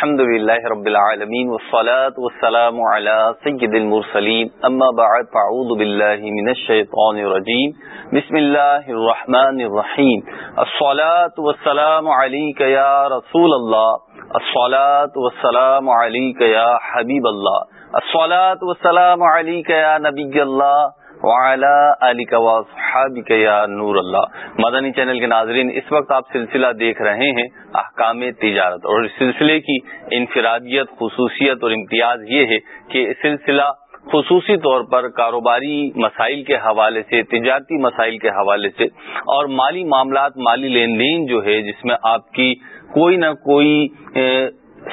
الحمد لله رب العالمين والصلاة والسلام على سيد المرسلين. أما بعد فعوذ بالله من الشيطان الرجيم. بسم الله الرحمن الرحيم. الصلاة والسلام عليك يا رسول الله. الصلاة والسلام عليك يا حبيب الله. الصلاة والسلام عليك يا نبي الله. یا نور اللہ۔ مدنی چینل کے ناظرین، اس وقت آپ سلسلہ دیکھ رہے ہیں احکام تجارت اور اس سلسلے کی انفرادیت، خصوصیت اور امتیاز یہ ہے کہ سلسلہ خصوصی طور پر کاروباری مسائل کے حوالے سے، تجارتی مسائل کے حوالے سے اور مالی معاملات، مالی لین دین جو ہے، جس میں آپ کی کوئی نہ کوئی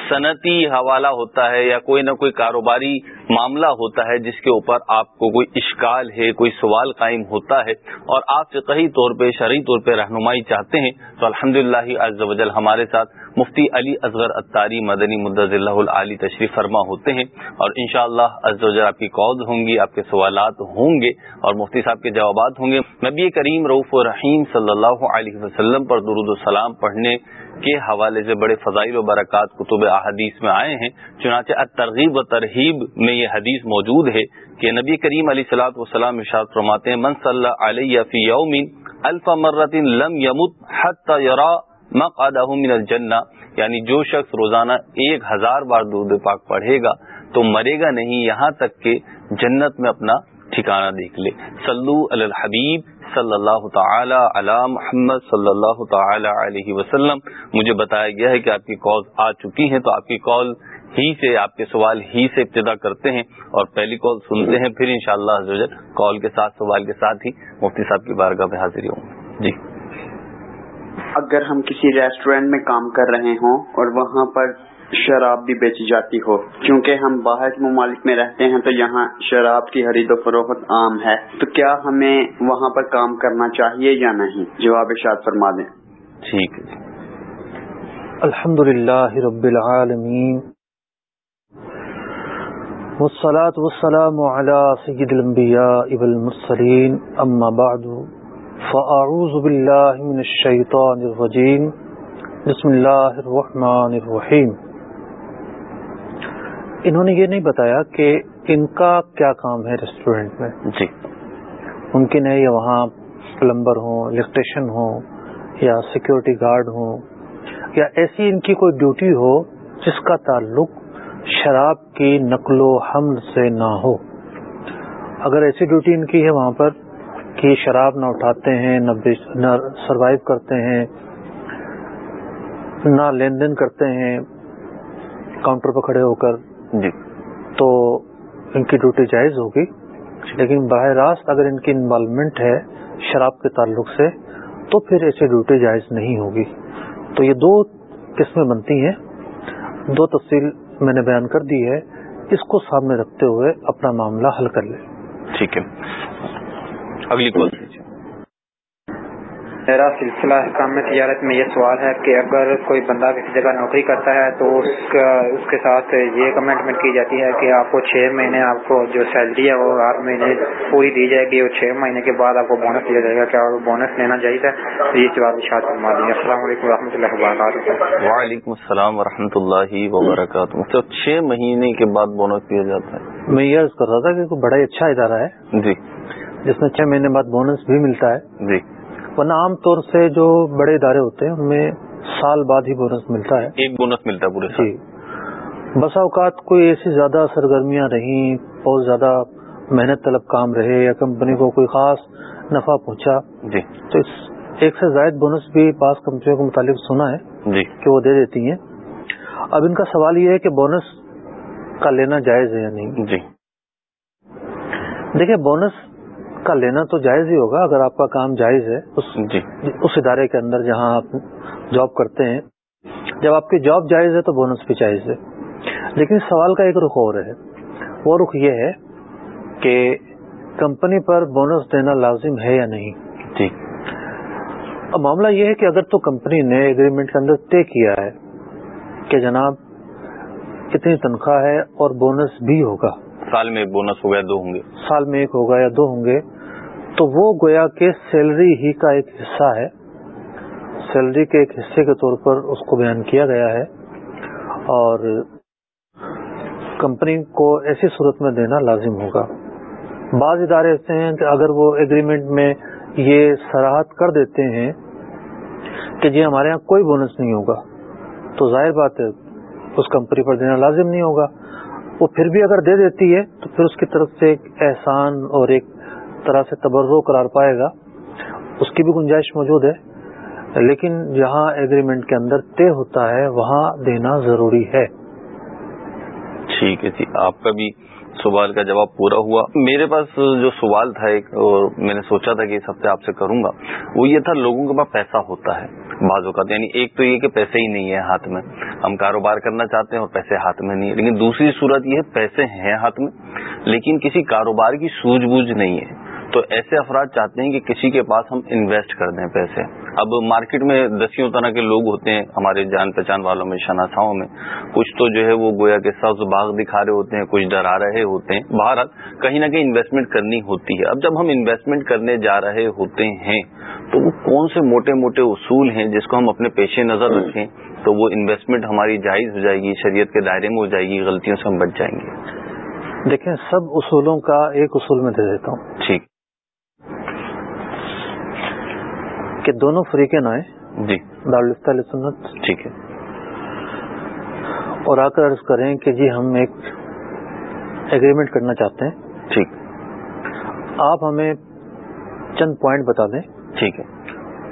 صنعتی حوالہ ہوتا ہے یا کوئی نہ کوئی کاروباری معاملہ ہوتا ہے جس کے اوپر آپ کو کوئی اشکال ہے، کوئی سوال قائم ہوتا ہے اور آپ فقہی طور پہ، شرعی طور پہ رہنمائی چاہتے ہیں، تو الحمد للہ ہمارے ساتھ مفتی علی اصغر اتاری مدنی مدض اللہ علی تشریف فرما ہوتے ہیں اور ان شاء اللہ آپ کی قوض ہوں گی، آپ کے سوالات ہوں گے اور مفتی صاحب کے جوابات ہوں گے۔ نبی کریم رعف و رحیم صلی اللہ علیہ وسلم پر درود السلام پڑھنے کے حوالے سے بڑے فضائل و برکات کتب احادیث میں آئے ہیں۔ چنانچہ ترغیب و ترہیب میں یہ حدیث موجود ہے کہ نبی کریم علیہ سلاۃ وسلام ارشاد فرماتے ہیں، من صلی علیہ فی یومین الف مرتن لم یمت یرا مقعدہ من الجنہ. یعنی جو شخص روزانہ ایک ہزار بار دودھ پاک پڑھے گا تو مرے گا نہیں، یہاں تک کہ جنت میں اپنا ٹھکانہ دیکھ لے۔ سلو الحبیب صلی اللہ تعالی علی محمد صلی اللہ تعالی علیہ وسلم۔ مجھے بتایا گیا ہے کہ آپ کی کال آ چکی ہیں تو آپ کی کال ہی سے، آپ کے سوال ہی سے ابتدا کرتے ہیں اور پہلی کال سنتے ہیں، پھر انشاءاللہ شاء اللہ کال کے ساتھ، سوال کے ساتھ ہی مفتی صاحب کی بارگاہ میں حاضری ہوں۔ جی۔ اگر ہم کسی ریسٹورینٹ میں کام کر رہے ہوں اور وہاں پر شراب بھی بیچی جاتی ہو۔ کیونکہ ہم باہر ممالک میں رہتے ہیں تو یہاں شراب کی خرید و فروخت عام ہے۔ تو کیا ہمیں وہاں پر کام کرنا چاہیے یا نہیں؟ جواب شاد فرما دیں۔ ٹھیک ہے۔ الحمد للہ رب العالمین۔ والصلاة والسلام على سید الانبیاء والمرسلین۔ اما بعد فاعوذ باللہ من الشیطان الرجیم۔ بسم اللہ الرحمن الرحیم۔ انہوں نے یہ نہیں بتایا کہ ان کا کیا کام ہے ریسٹورینٹ میں؟ جی۔ ممکن ہے یہ وہاں پلمبر ہوں الیکٹریشن ہوں یا سیکورٹی گارڈ ہوں یا ایسی ان کی کوئی ڈیوٹی ہو جس کا تعلق شراب کی نقل و حمل سے نہ ہو۔ اگر ایسی ڈیوٹی ان کی ہے وہاں پر کہ شراب نہ اٹھاتے ہیں نہ سروائیو کرتے ہیں نہ لین دین کرتے ہیں کاؤنٹر پہ کھڑے ہو کر جی۔ تو ان کی ڈیوٹی جائز ہوگی۔ لیکن براہ راست اگر ان کی انوالومنٹ ہے شراب کے تعلق سے تو پھر ایسی ڈیوٹی جائز نہیں ہوگی۔ تو یہ دو قسمیں بنتی ہیں۔ دو تفصیل میں نے بیان کر دی ہے۔ اس کو سامنے رکھتے ہوئے اپنا معاملہ حل کر لیں۔ ٹھیک ہے۔ اگلی کال۔ میرا سلسلہ احکام میں تجارت میں یہ سوال ہے کہ اگر کوئی بندہ کسی جگہ نوکری کرتا ہے تو اس کا اس کے ساتھ یہ کمنٹمنٹ کی جاتی ہے کہ آپ کو چھ مہینے آپ کو جو سیلری ہے وہ ہر مہینے پوری دی جائے گی اور چھ مہینے کے بعد آپ کو بونس دیا جائے گا۔ کیا بونس لینا چاہیے یہ جواب اشاعت فرما دیں السلام علیکم و رحمۃ اللہ وبرکاتہ۔ وعلیکم السلام و رحمۃ اللہ وبرکاتہ۔ مطلب چھ مہینے کے بعد بونس دیا جاتا ہے۔ میں یہ کر رہا تھا کہ بڑا ہی اچھا ادارہ ہے جی۔ جس میں چھ مہینے بعد بونس بھی ملتا ہے۔ جی۔ ورنہ عام طور سے جو بڑے ادارے ہوتے ہیں ان میں سال بعد ہی بونس ملتا ہے۔ ایک بونس ملتا ہے پورے جی۔ بسا اوقات کوئی ایسی زیادہ سرگرمیاں رہیں بہت زیادہ محنت طلب کام رہے یا کمپنی کو کوئی خاص نفع پہنچا۔ جی۔ تو اس ایک سے زائد بونس بھی بعض کمپنیوں کے متعلق سنا ہے جی۔ کہ وہ دے دیتی ہیں۔ اب ان کا سوال یہ ہے کہ بونس کا لینا جائز ہے یا نہیں؟ جی۔ دیکھیں بونس کا لینا تو جائز ہی ہوگا اگر آپ کا کام جائز ہے اس جی۔ اس ادارے کے اندر جہاں آپ جاب کرتے ہیں۔ جب آپ کی جاب جائز ہے تو بونس بھی جائز ہے۔ لیکن سوال کا ایک رخ اور ہے۔ وہ رخ یہ ہے کہ کمپنی پر بونس دینا لازم ہے یا نہیں؟ جی۔ اب معاملہ یہ ہے کہ اگر تو کمپنی نے اگریمنٹ کے اندر طے کیا ہے کہ جناب اتنی تنخواہ ہے اور بونس بھی ہوگا۔ سال میں ایک بونس ہو گیا، دو ہوں گے۔ سال میں ایک ہوگا یا دو ہوں گے۔ تو وہ گویا کہ سیلری ہی کا ایک حصہ ہے۔ سیلری کے ایک حصے کے طور پر اس کو بیان کیا گیا ہے۔ اور کمپنی کو ایسی صورت میں دینا لازم ہوگا۔ بعض ادارے ایسے ہیں کہ اگر وہ ایگریمنٹ میں یہ سراہد کر دیتے ہیں کہ جی ہمارے یہاں کوئی بونس نہیں ہوگا، تو ظاہر بات ہے، اس کمپنی پر دینا لازم نہیں ہوگا۔ وہ پھر بھی اگر دے دیتی ہے، تو پھر اس کی طرف سے ایک احسان اور ایک طرح سے تبرو قرار پائے گا۔ اس کی بھی گنجائش موجود ہے۔ لیکن جہاں ایگریمنٹ کے اندر طے ہوتا ہے، وہاں دینا ضروری ہے۔ ٹھیک ہے جی آپ کا بھی سوال کا جواب پورا ہوا۔ میرے پاس جو سوال تھا ایک، اور میں نے سوچا تھا کہ اس ہفتے آپ سے کروں گا، وہ یہ تھا، لوگوں کے پاس پیسہ ہوتا ہے۔ بعض اوقات یعنی ایک تو یہ کہ پیسے ہی نہیں ہے ہاتھ میں۔ ہم کاروبار کرنا چاہتے ہیں اور پیسے ہاتھ میں نہیں ہے لیکن دوسری صورت یہ ہے، پیسے ہیں ہاتھ میں، لیکن کسی کاروبار کی سوجھ بوجھ نہیں ہے۔ تو ایسے افراد چاہتے ہیں کہ کسی کے پاس ہم انویسٹ کر دیں پیسے۔ اب مارکیٹ میں دسیوں طرح کے لوگ ہوتے ہیں ہمارے جان پہچان والوں میں شناساؤں میں۔ کچھ تو جو ہے وہ گویا کے سبز باغ دکھا رہے ہوتے ہیں کچھ ڈرا رہے ہوتے ہیں۔ بہرحال کہیں نہ کہیں انویسٹمنٹ کرنی ہوتی ہے۔ اب جب ہم انویسٹمنٹ کرنے جا رہے ہوتے ہیں تو وہ کون سے موٹے موٹے اصول ہیں جس کو ہم اپنے پیش نظر رکھیں؟ تو وہ انویسٹمنٹ ہماری جائز ہو جائے گی شریعت کے دائرے میں ہو جائے گی غلطیوں سے ہم بچ جائیں گے۔ دیکھیں سب اصولوں کا ایک اصول میں دے دیتا ہوں۔ ٹھیک کہ دونوں فریقیں نہ جی۔ سنت۔ ٹھیک ہے۔ اور آ کر عرض کریں کہ جی ہم ایک ایگریمنٹ کرنا چاہتے ہیں۔ ٹھیک۔ آپ ہمیں چند پوائنٹ بتا دیں۔ ٹھیک ہے۔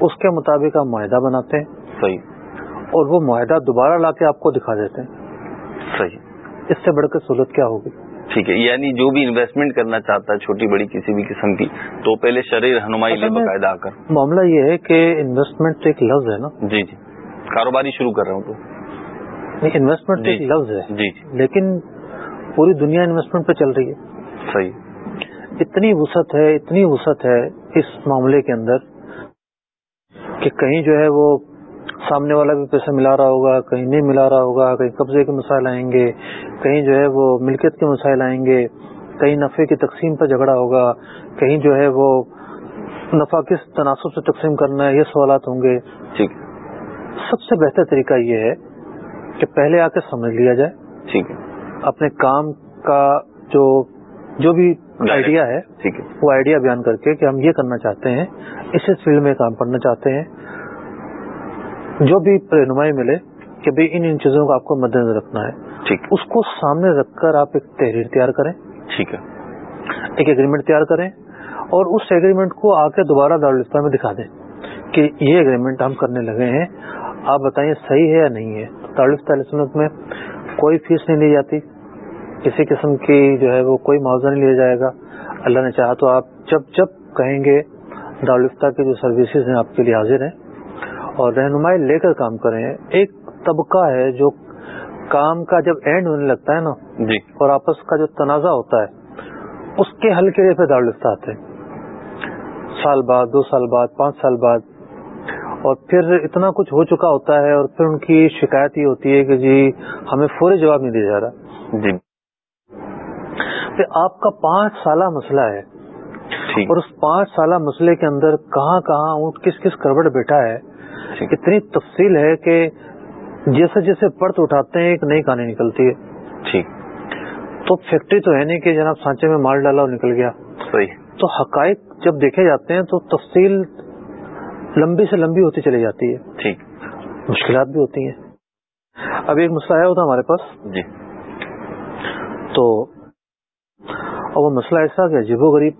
اس کے مطابق آپ معاہدہ بناتے ہیں۔ صحیح۔ اور وہ معاہدہ دوبارہ لا کے آپ کو دکھا دیتے ہیں۔ صحیح۔ اس سے بڑھ کر سہولت کیا ہوگی؟ ٹھیک ہے یعنی جو بھی انویسٹمنٹ کرنا چاہتا ہے چھوٹی بڑی کسی بھی قسم کی تو پہلے شرح رہنمائی لے باقاعدہ آ کر۔ معاملہ یہ ہے کہ انویسٹمنٹ ایک لفظ ہے نا؟ جی جی۔ کاروباری شروع کر رہا ہوں تو۔ انویسٹمنٹ ایک لفظ ہے۔ جی جی۔ لیکن پوری دنیا انویسٹمنٹ پہ چل رہی ہے۔ صحیح۔ اتنی وسعت ہے اتنی وسعت ہے اس معاملے کے اندر کہ کہیں جو ہے وہ سامنے والا بھی پیسہ ملا رہا ہوگا کہیں نہیں ملا رہا ہوگا کہیں قبضے کے مسائل آئیں گے کہیں جو ہے وہ ملکیت کے مسائل آئیں گے کہیں نفے کی تقسیم پر جھگڑا ہوگا کہیں جو ہے وہ نفع کس تناسب سے تقسیم کرنا ہے یہ سوالات ہوں گے۔ ٹھیک۔ سب سے بہتر طریقہ یہ ہے کہ پہلے آ کے سمجھ لیا جائے۔ ٹھیک ہے۔ اپنے کام کا جو جو بھی آئیڈیا ہے وہ آئیڈیا بیان کر کے کہ ہم یہ کرنا چاہتے ہیں اس فیلڈ میں کام کرنا چاہتے ہیں۔ جو بھی رہنمائی ملے کہ بھائی ان ان چیزوں کو آپ کو مد نظر رکھنا ہے ٹھیک۔ اس کو سامنے رکھ کر آپ ایک تحریر تیار کریں۔ ٹھیک ہے۔ ایک ایگریمنٹ تیار کریں اور اس ایگریمنٹ کو آ کے دوبارہ دارالفتہ میں دکھا دیں کہ یہ ایگریمنٹ ہم کرنے لگے ہیں۔ آپ بتائیں صحیح ہے یا نہیں ہے؟ دارالفتہ سنت میں کوئی فیس نہیں لی جاتی۔ کسی قسم کی جو ہے وہ کوئی معاوضہ نہیں لیا جائے گا۔ اللہ نے چاہا تو آپ جب جب کہیں گے دارالفتہ کے جو سروسز ہیں آپ کے لیے حاضر ہیں۔ اور رہنمائی لے کر کام کریں۔ ایک طبقہ ہے جو کام کا جب اینڈ ہونے لگتا ہے نا جی۔ اور آپس کا جو تنازع ہوتا ہے اس کے حل کے لیے پھر دارالفتہ آتے ہیں سال بعد دو سال بعد پانچ سال بعد۔ اور پھر اتنا کچھ ہو چکا ہوتا ہے اور پھر ان کی شکایت یہ ہوتی ہے کہ جی ہمیں فوری جواب نہیں دیا جا رہا۔ جی۔ پھر آپ کا پانچ سالہ مسئلہ ہے۔ اور اس پانچ سالہ مسئلے کے اندر کہاں کہاں اونٹ کس کس کروڑ بیٹھا ہے۔ اتنی تفصیل ہے کہ جیسے جیسے پرت اٹھاتے ہیں ایک نئی کہانی نکلتی ہے۔ ٹھیک۔ تو فیکٹری تو ہے نہیں کہ جناب سانچے میں مال ڈالا اور نکل گیا۔ صحیح۔ تو حقائق جب دیکھے جاتے ہیں تو تفصیل لمبی سے لمبی ہوتی چلی جاتی ہے۔ ٹھیک۔ مشکلات بھی ہوتی ہیں۔ اب ایک مسئلہ آیا ہوتا ہمارے پاس۔ جی۔ تو اور وہ مسئلہ ایسا کہ عجیب و غریب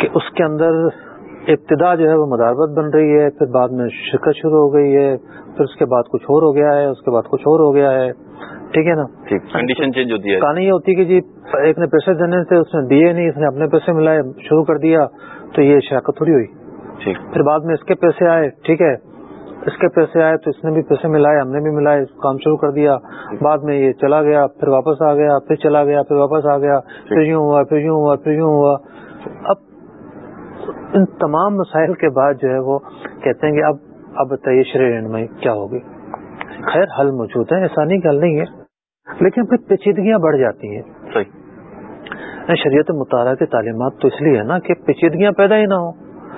کہ اس کے اندر ابتدا جو ہے وہ مداربت بن رہی ہے پھر بعد میں شرکت شروع ہو گئی ہے پھر اس کے بعد کچھ اور ہو گیا ہے اس کے بعد کچھ اور ہو گیا ہے۔ ٹھیک ہے نا؟ کنڈیشن چینج ہوتی ہے۔ کہانی یہ ہوتی کہ جی ایک نے پیسے دینے سے اس نے دیے نہیں اس نے اپنے پیسے ملائے شروع کر دیا تو یہ شراکت تھوڑی ہوئی۔ پھر بعد میں اس کے پیسے آئے ٹھیک ہے۔ اس کے پیسے آئے تو اس نے بھی پیسے ملائے ہم نے بھی ملائے کام شروع کر دیا۔ بعد میں یہ چلا گیا پھر واپس آ گیا پھر چلا گیا پھر واپس آ گیا پھر یوں ہوا پھر یوں ہوا پھر یوں ہوا۔ اب ان تمام مسائل کے بعد جو ہے وہ کہتے ہیں کہ اب اب بتائیے شرح رہنمائی کیا ہوگی۔ خیر حل موجود ہے ایسا نہیں حل نہیں ہے لیکن پھر پیچیدگیاں بڑھ جاتی ہیں۔ صحیح۔ شریعت مطالعہ کی تعلیمات تو اس لیے ہے نا کہ پیچیدگیاں پیدا ہی نہ ہو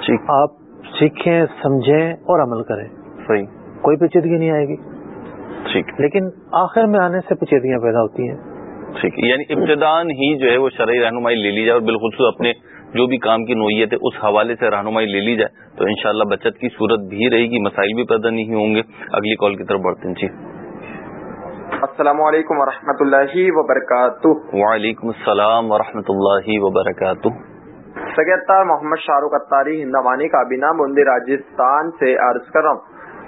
ٹھیک۔ آپ سیکھیں سمجھیں اور عمل کریں۔ صحیح۔ کوئی پیچیدگی نہیں آئے گی۔ ٹھیک۔ لیکن آخر میں آنے سے پچیدیاں پیدا ہوتی ہیں۔ ٹھیک۔ یعنی ابتدان ہی جو ہے وہ شرعی رہنمائی لے لی جائے اور بالخصوص اپنے جو بھی کام کی نوعیت ہے اس حوالے سے رہنمائی لے لی جائے تو انشاءاللہ بچت کی صورت بھی رہے گی مسائل بھی پیدا نہیں ہوں گے۔ اگلی کال کی طرف بڑھتے ہیں۔ جی۔ السلام علیکم ورحمۃ اللہ وبرکاتہ۔ وعلیکم السلام ورحمۃ اللہ وبرکاتہ۔ سگیتار محمد شاہ رخ اتاری ہندوانی کابینہ مندی راجستھان سے عرض کر رہا ہوں۔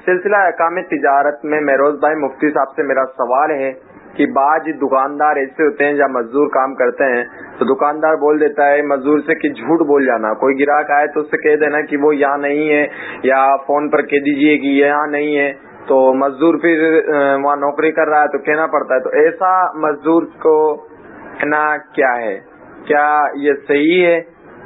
سلسلہ احکام تجارت میں میروز بھائی مفتی صاحب سے میرا سوال ہے کہ بعض دکاندار ایسے ہوتے ہیں جہاں مزدور کام کرتے ہیں، تو دکاندار بول دیتا ہے، مزدور سے کہ جھوٹ بول جانا، کوئی گراہک آئے تو اس سے کہہ دینا کہ وہ یہاں نہیں ہے، یا فون پر کہہ دیجیے کہ یہاں نہیں ہے۔ تو مزدور پھر وہاں نوکری کر رہا ہے تو کہنا پڑتا ہے۔ تو ایسا مزدور کو کہنا کیا ہے؟ کیا یہ صحیح ہے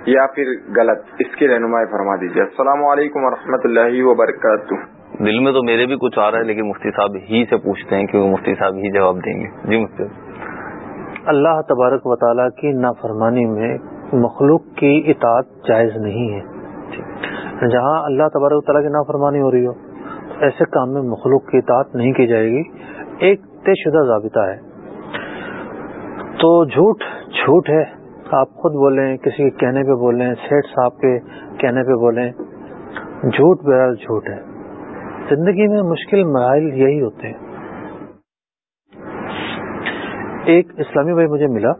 یا پھر غلط؟ اس کی رہنمائی فرما دیجیے السلام علیکم و اللہ وبرکاتہ۔ دل میں تو میرے بھی کچھ آ رہا ہے لیکن مفتی صاحب ہی سے پوچھتے ہیں کیونکہ مفتی صاحب ہی جواب دیں گے۔ جی مفتی اللہ تبارک و تعالیٰ کی نافرمانی میں مخلوق کی اطاعت جائز نہیں ہے۔ جہاں اللہ تبارک و تعالیٰ کی نافرمانی ہو رہی ہو ایسے کام میں مخلوق کی اطاعت نہیں کی جائے گی۔ ایک طے شدہ ضابطہ ہے۔ تو جھوٹ جھوٹ ہے۔ آپ خود بولیں کسی کے کہنے پہ بولیں سیٹ صاحب کے کہنے پہ بولیں۔ جھوٹ بہرحال جھوٹ ہے۔ زندگی میں مشکل مراحل یہی ہوتے ہیں۔ ایک اسلامی بھائی مجھے ملا۔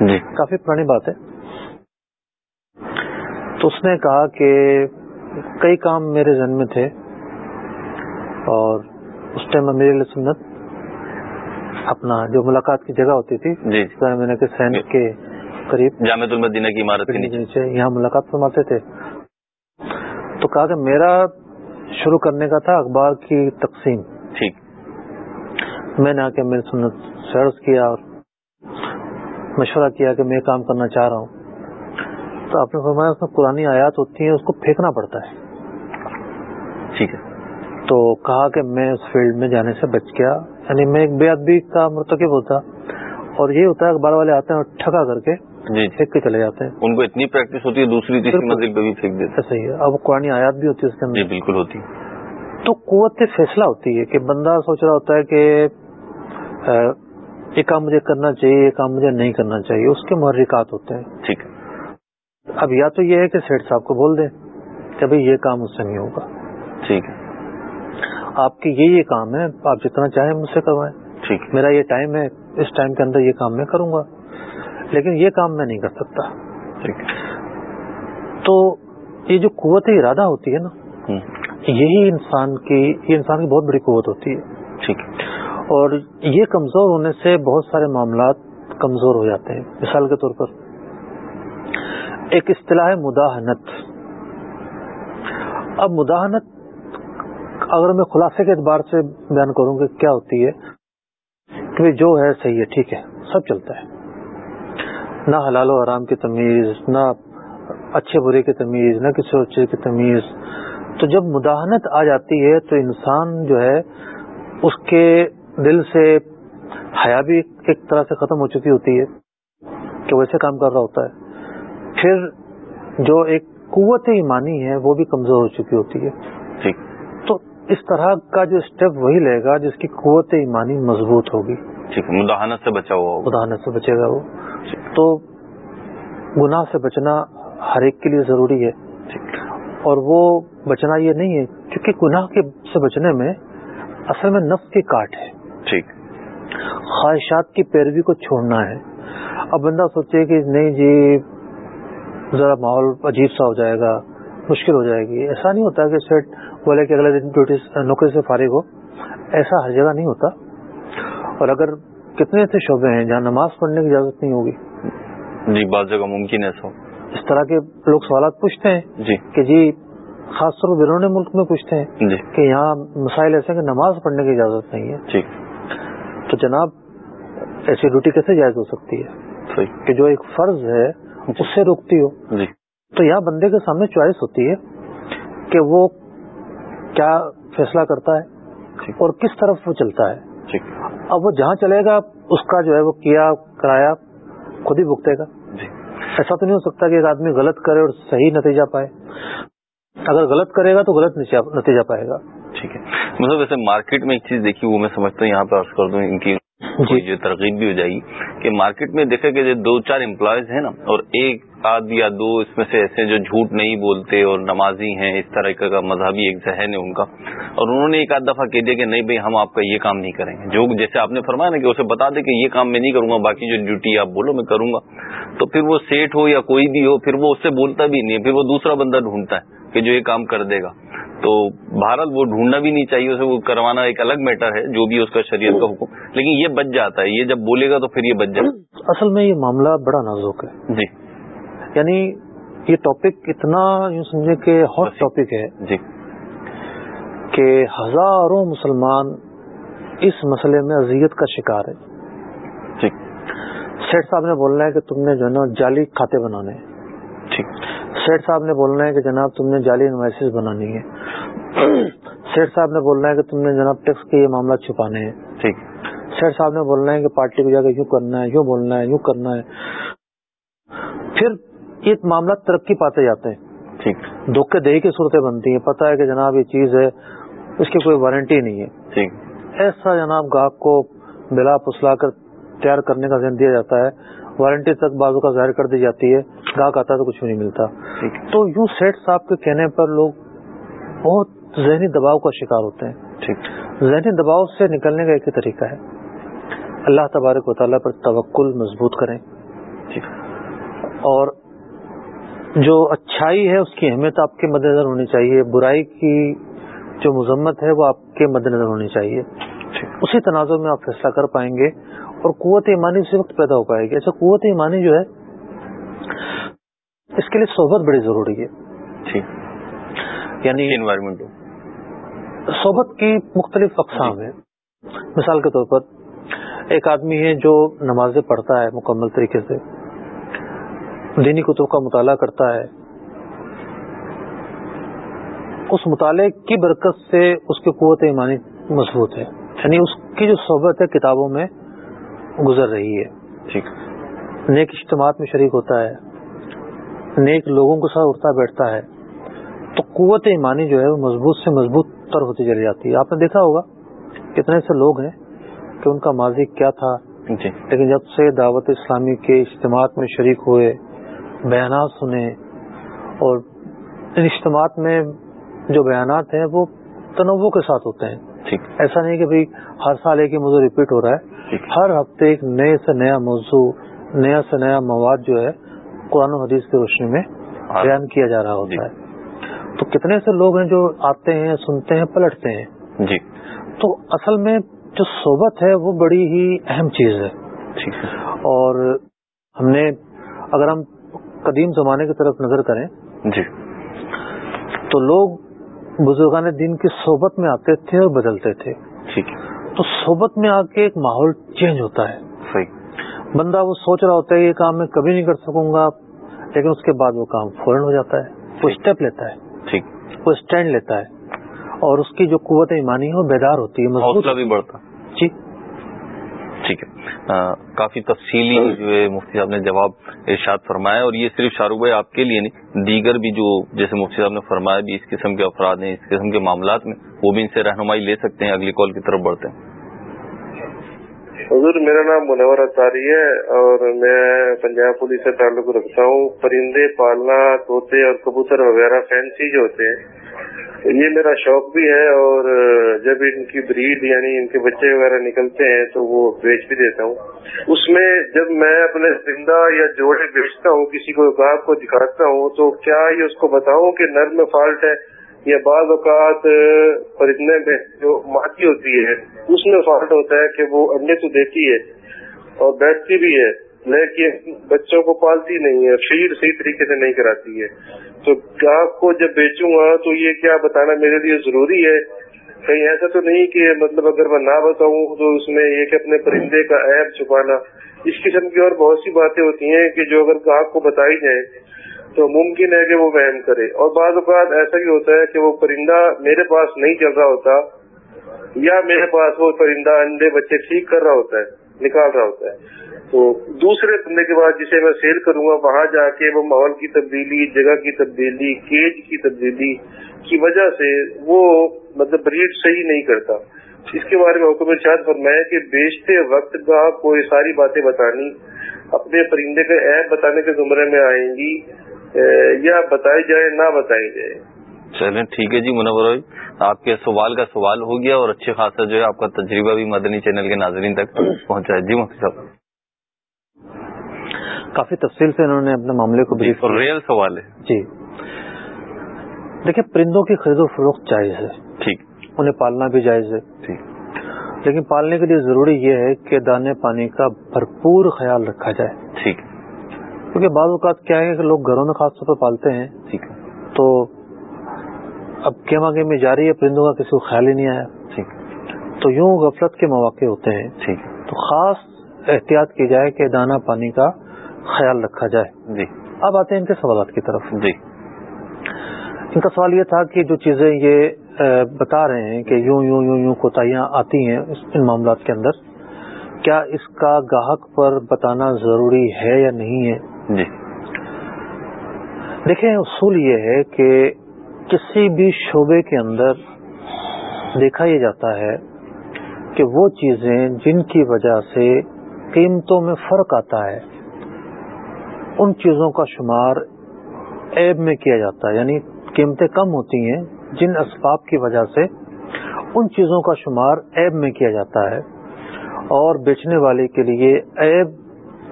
جی۔ کافی پرانی بات ہے۔ تو اس نے کہا کہ کئی کام میرے ذہن میں تھے اور اس ٹائم میں میری سنت۔ اپنا جو ملاقات کی جگہ ہوتی تھی جی۔ میں نے سینٹ کے قریب۔ جامع المدینہ کی عمارت کے نیچے۔ یہاں ملاقات فرماتے تھے۔ تو کہا کہ میرا شروع کرنے کا تھا اخبار کی تقسیم۔ ٹھیک۔ میں نے آ کے میری سنت سرس کیا اور مشورہ کیا کہ میں کام کرنا چاہ رہا ہوں۔ تو آپ نے فرمایا اس میں پرانی آیات ہوتی ہیں اس کو پھینکنا پڑتا ہے۔ ٹھیک ہے۔ تو کہا کہ میں اس فیلڈ میں جانے سے بچ گیا۔ یعنی میں ایک بے ادبی کا مرتکب ہوتا۔ اور یہ ہوتا ہے اخبار والے آتے ہیں اور ٹھگا کر کے جی۔ پھینک کے چلے جاتے ہیں۔ ان کو اتنی پریکٹس ہوتی ہے دوسری تیسری منزل پہ بھی پھینک دیتے۔ صحیح ہے۔ اب قرآن آیات بھی ہوتی ہے اس کے جی اندر بالکل ہوتی۔ تو قوت فیصلہ ہوتی ہے کہ بندہ سوچ رہا ہوتا ہے کہ یہ کام مجھے کرنا چاہیے یہ کام مجھے نہیں کرنا چاہیے اس کے محرکات ہوتے ہیں۔ ٹھیک ہے۔ اب یا تو یہ ہے کہ سیٹ صاحب کو بول دیں کہ بھائی یہ کام اس سے نہیں ہوگا۔ ٹھیک ہے۔ آپ کی یہ یہ کام ہے آپ جتنا چاہیں مجھ سے کروائیں۔ ٹھیک میرا یہ ٹائم ہے اس ٹائم کے اندر یہ کام میں کروں گا۔ لیکن یہ کام میں نہیں کر سکتا۔ ٹھیک تو یہ جو قوت ارادہ ہوتی ہے نا یہی انسان کی یہ انسان کی بہت بڑی قوت ہوتی ہے۔ ٹھیک۔ اور یہ کمزور ہونے سے بہت سارے معاملات کمزور ہو جاتے ہیں۔ مثال کے طور پر ایک اصطلاح ہے مداحنت۔ اب مداحنت اگر میں خلاصے کے اعتبار سے بیان کروں کہ کیا ہوتی ہے کہ جو ہے صحیح ہے ٹھیک ہے سب چلتا ہے۔ نہ حلال و حرام کی تمیز نہ اچھے برے کی تمیز نہ کسی اور چیز کی تمیز۔ تو جب مداحنت آ جاتی ہے تو انسان جو ہے اس کے دل سے حیا بھی ایک طرح سے ختم ہو چکی ہوتی ہے کہ ویسے کام کر رہا ہوتا ہے۔ پھر جو ایک قوت ایمانی ہے وہ بھی کمزور ہو چکی ہوتی ہے۔ ٹھیک تو اس طرح کا جو اسٹیپ وہی لے گا جس کی قوت ایمانی مضبوط ہوگی۔ ٹھیک مداحنت سے بچا ہوا مداحنت سے بچے گا وہ۔ تو گناہ سے بچنا ہر ایک کے لیے ضروری ہے۔ اور وہ بچنا یہ نہیں ہے کیونکہ گناہ کے سے بچنے میں اصل میں نفس کی کاٹ ہے۔ ٹھیک۔ خواہشات کی پیروی کو چھوڑنا ہے۔ اب بندہ سوچے کہ نہیں جی ذرا ماحول عجیب سا ہو جائے گا مشکل ہو جائے گی۔ ایسا نہیں ہوتا کہ سیٹ بولے کہ اگلے دن ڈیوٹی نوکری سے فارغ ہو۔ ایسا ہر جگہ نہیں ہوتا۔ اور اگر کتنے ایسے شعبے ہیں جہاں نماز پڑھنے کی اجازت نہیں ہوگی؟ جی بعض جگہ ممکن ہے ایسا اس طرح کے لوگ سوالات پوچھتے ہیں جی۔ کہ جی خاص طور پر بیرون ملک میں پوچھتے ہیں جی۔ کہ یہاں مسائل ایسے کہ نماز پڑھنے کی اجازت نہیں ہے۔ ٹھیک تو جناب ایسی ڈیوٹی کیسے جائز ہو سکتی ہے؟ صحیح۔ کہ جو ایک فرض ہے اس سے روکتی ہو۔ جی۔ تو یہاں بندے کے سامنے چوائس ہوتی ہے کہ وہ کیا فیصلہ کرتا ہے اور کس طرف وہ چلتا ہے۔ ٹھیک اب وہ جہاں چلے گا اس کا جو ہے وہ کیا کرایا خود ہی بھگتے گا۔ جی۔ ایسا تو نہیں ہو سکتا کہ ایک آدمی غلط کرے اور صحیح نتیجہ پائے۔ اگر غلط کرے گا تو غلط نتیجہ پائے گا۔ ٹھیک ہے۔ مطلب ویسے مارکیٹ میں ایک چیز دیکھی وہ میں سمجھتا ہوں یہاں پہ عرض کر دوں ان کی جی۔ جو ترغیب بھی ہو جائے گی کہ مارکیٹ میں دیکھا کہ جو دو چار امپلائیز ہیں نا، اور ایک آدھ یا دو اس میں سے ایسے جو جھوٹ نہیں بولتے اور نمازی ہیں، اس طرح کا مذہبی ایک ذہن ہے ان کا۔ اور انہوں نے ایک آدھ دفعہ کہہ دیا کہ نہیں بھائی، ہم آپ کا یہ کام نہیں کریں گے۔ جو جیسے آپ نے فرمایا نا کہ اسے بتا دے کہ یہ کام میں نہیں کروں گا، باقی جو ڈیوٹی آپ بولو میں کروں گا۔ تو پھر وہ سیٹ ہو یا کوئی بھی ہو، پھر وہ اس سے بولتا بھی نہیں ہے، پھر وہ دوسرا بندہ ڈھونڈتا ہے کہ جو یہ کام کر دے گا۔ تو بھارت وہ ڈھونڈنا بھی نہیں چاہیے اسے وہ کروانا ایک الگ میٹر ہے جو بھی اس کا شریعت کا حکم۔ لیکن یہ بچ جاتا ہے یہ جب بولے گا تو پھر یہ بچ جائے اصل میں یہ معاملہ بڑا نازک ہے۔ جی۔ یعنی یہ ٹاپک اتنا یوں سمجھے کہ ہاٹ ٹاپک ہے جی۔ کہ ہزاروں مسلمان اس مسئلے میں اذیت کا شکار ہے جی۔ سیٹ صاحب نے بولنا ہے کہ تم نے جو ہے نا جعلی کھاتے بنانے۔ ہیں ٹھیک۔ سیٹ صاحب نے بولنا ہے کہ جناب تم نے جعلی انوائسز بنانی ہے۔ سیٹ صاحب نے بولنا ہے کہ تم نے جناب ٹیکس کے یہ معاملہ چھپانے ہیں۔ ٹھیک۔ سیٹ صاحب نے بولنا ہے کہ پارٹی کو جا کے یوں کرنا ہے یوں بولنا ہے یوں کرنا ہے۔ پھر یہ معاملہ ترقی پاتے جاتے ہیں۔ ٹھیک۔ دھوکے دہی کی صورتیں بنتی ہیں۔ پتہ ہے کہ جناب یہ چیز ہے اس کی کوئی وارنٹی نہیں ہے۔ ٹھیک۔ ایسا جناب گاہک کو بلا پسلا کر تیار کرنے کا ذہن دیا جاتا ہے۔ وارنٹی تک بازو کا ظاہر کر دی جاتی ہے گاہک آتا ہے تو کچھ بھی نہیں ملتا۔ تو یوں سیٹ صاحب کے کہنے پر لوگ بہت ذہنی دباؤ کا شکار ہوتے ہیں۔ ٹھیک۔ ذہنی دباؤ سے نکلنے کا ایک ہی طریقہ ہے۔ اللہ تبارک و تعالیٰ پر توکل مضبوط کریں۔ اور جو اچھائی ہے اس کی اہمیت آپ کے مد نظر ہونی چاہیے۔ برائی کی جو مذمت ہے وہ آپ کے مد نظر ہونی چاہیے۔ اسی تناظر میں آپ فیصلہ کر پائیں گے۔ اور قوت ایمانی اسی وقت پیدا ہو پائے گی۔ اچھا قوت ایمانی جو ہے اس کے لیے صحبت بڑی ضروری ہے۔ ٹھیک یعنی انوائرمنٹ صحبت کی مختلف اقسام ہیں۔ مثال کے طور پر ایک آدمی ہے جو نمازیں پڑھتا ہے مکمل طریقے سے دینی کتب کا مطالعہ کرتا ہے۔ اس مطالعے کی برکت سے اس کی قوت ایمانی مضبوط ہے۔ یعنی اس کی جو صحبت ہے کتابوں میں گزر رہی ہے۔ ٹھیک۔ نیک اجتماعات میں شریک ہوتا ہے۔ نیک لوگوں کے ساتھ اٹھتا بیٹھتا ہے۔ تو قوت ایمانی جو ہے وہ مضبوط سے مضبوط تر ہوتی چلی جاتی ہے۔ آپ نے دیکھا ہوگا کتنے سے لوگ ہیں کہ ان کا ماضی کیا تھا۔ جی۔ لیکن جب سے دعوت اسلامی کے اجتماعات میں شریک ہوئے بیانات سنے اور ان اجتماعات میں جو بیانات ہیں وہ تنوع کے ساتھ ہوتے ہیں۔ ٹھیک۔ ایسا نہیں کہ بھائی ہر سال ایک ہی موضوع ریپیٹ ہو رہا ہے۔ ہر ہفتے ایک نئے سے نیا موضوع نیا سے نیا مواد جو ہے قرآن و حدیث کی روشنی میں۔ بیان کیا جا رہا جی۔ ہوتا ہے۔ تو کتنے سے لوگ ہیں جو آتے ہیں سنتے ہیں پلٹتے ہیں؟ جی۔ تو اصل میں جو صحبت ہے وہ بڑی ہی اہم چیز ہے۔ اور ہم نے اگر ہم قدیم زمانے کی طرف نظر کریں جی۔ تو لوگ بزرگان دین کی صحبت میں آتے تھے اور بدلتے تھے۔ ٹھیک ہے۔ تو صحبت میں آ کے ایک ماحول چینج ہوتا ہے۔ صحیح۔ بندہ وہ سوچ رہا ہوتا ہے یہ کام میں کبھی نہیں کر سکوں گا لیکن اس کے بعد وہ کام فوراً ہو جاتا ہے۔ وہ اسٹیپ لیتا ہے۔ ٹھیک۔ وہ اسٹینڈ لیتا ہے۔ اور اس کی جو قوت ایمانی ہے وہ بیدار ہوتی ہے مضبوط۔ بھی بڑھتا۔ جی۔ ٹھیک ہے۔ کافی تفصیلی جو ہے مفتی صاحب نے جواب ارشاد فرمایا اور یہ صرف شاہ رخ بھائی آپ کے لیے نہیں دیگر بھی جو جیسے مفتی صاحب نے فرمایا بھی اس قسم کے افراد ہیں اس قسم کے معاملات میں وہ بھی ان سے رہنمائی لے سکتے ہیں۔ اگلی کال کی طرف بڑھتے ہیں۔ حضور میرا نام منور اطاری ہے اور میں پنجاب پولیس سے تعلق رکھتا ہوں۔ پرندے پالنا طوطے اور کبوتر وغیرہ فینسی جو ہوتے ہیں۔ یہ میرا شوق بھی ہے اور جب ان کی بریڈ یعنی ان کے بچے وغیرہ نکلتے ہیں تو وہ بیچ بھی دیتا ہوں۔ اس میں جب میں اپنے زندہ یا جوڑے بیچتا ہوں، کسی کو گاہک کو دکھاتا ہوں، تو کیا یہ اس کو بتاؤں کہ نر میں فالٹ ہے یا بعض اوقات پرندے میں جو ماتی ہوتی ہے، اس میں فالٹ ہوتا ہے کہ وہ انڈے تو دیتی ہے اور بیٹھتی بھی ہے۔ لیکن بچوں کو پالتی نہیں ہے، فیڈ صحیح طریقے سے نہیں کراتی ہے۔ تو گاہک کو جب بیچوں گا تو یہ کیا بتانا میرے لیے ضروری ہے؟ کہیں ایسا تو نہیں کہ مطلب اگر میں نہ بتاؤں تو اس میں یہ کہ اپنے پرندے کا ایپ چھپانا۔ اس قسم کی اور بہت سی باتیں ہوتی ہیں کہ جو اگر گاہک کو بتائی جائیں تو ممکن ہے کہ وہ وہم کرے۔ اور بعض اوقات ایسا بھی ہوتا ہے کہ وہ پرندہ میرے پاس نہیں چل رہا ہوتا یا میرے پاس وہ پرندہ انڈے بچے ٹھیک کر رہا ہوتا ہے، نکال رہا ہوتا ہے۔ تو دوسرے بندے کے بعد جسے میں سیل کروں گا، وہاں جا کے وہ ماحول کی تبدیلی، جگہ کی تبدیلی، کیج کی تبدیلی کی وجہ سے وہ مطلب بریڈ صحیح نہیں کرتا۔ اس کے بارے میں حکومت شاید فرمایا کہ بیچتے وقت کا کوئی ساری باتیں بتانی، اپنے پرندے کا ایپ بتانے کے زمرے میں آئیں گی یا بتائی جائے، نہ بتائی جائے۔ چلیں ٹھیک ہے جی منور آپ کے سوال کا سوال ہو گیا اور اچھے خاصا جو ہے آپ کا تجربہ بھی مدنی چینل کے ناظرین تک پہنچا ہے۔ جی مفتی صاحب۔ کافی تفصیل سے انہوں نے اپنے معاملے کو بریف ریئل سوال ہے۔ جی۔ دیکھیں پرندوں کی خرید و فروخت جائز ہے۔ ٹھیک۔ انہیں پالنا بھی جائز ہے۔ ٹھیک۔ لیکن پالنے کے لیے ضروری یہ ہے کہ دانے پانی کا بھرپور خیال رکھا جائے۔ ٹھیک۔ کیونکہ بعض اوقات کیا ہے کہ لوگ گھروں میں خاص طور پر پالتے ہیں۔ ٹھیک۔ تو اب کیما میں جاری ہے پرندوں کا کسی کو خیال ہی نہیں آیا۔ ٹھیک۔ تو یوں غفلت کے مواقع ہوتے ہیں۔ ٹھیک۔ تو خاص احتیاط کی جائے کہ دانا پانی کا خیال رکھا جائے۔ جی۔ اب آتے ہیں ان کے سوالات کی طرف۔ جی۔ ان کا سوال یہ تھا کہ جو چیزیں یہ بتا رہے ہیں کہ یوں یوں یوں یوں کوتاہیاں آتی ہیں ان معاملات کے اندر کیا اس کا گاہک پر بتانا ضروری ہے یا نہیں ہے؟ جی۔ دیکھیں اصول یہ ہے کہ کسی بھی شعبے کے اندر دیکھا یہ جاتا ہے کہ وہ چیزیں جن کی وجہ سے قیمتوں میں فرق آتا ہے، ان چیزوں کا شمار ایب میں کیا جاتا ہے یعنی قیمتیں کم ہوتی ہیں جن اسباب کی وجہ سے ان چیزوں کا شمار ایب میں کیا جاتا ہے۔ اور بیچنے والے کے لیے ایب